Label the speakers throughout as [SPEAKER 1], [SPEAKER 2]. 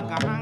[SPEAKER 1] caja.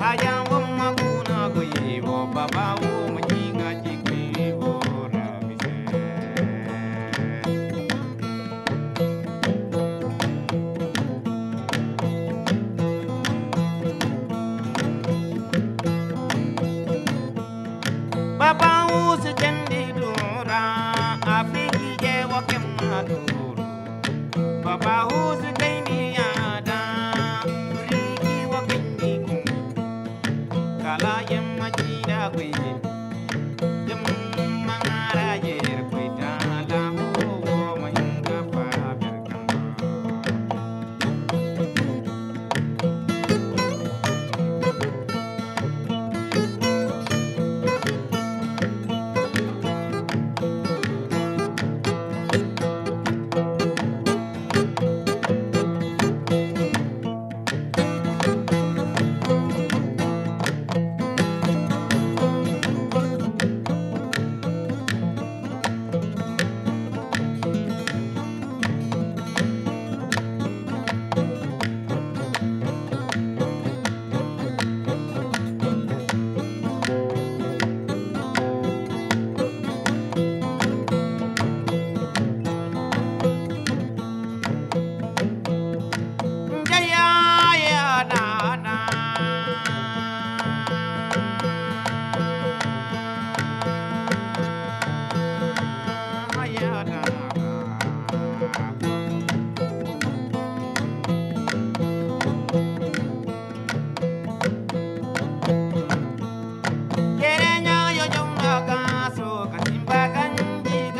[SPEAKER 1] 插秧这么一斤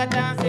[SPEAKER 1] Jagadam.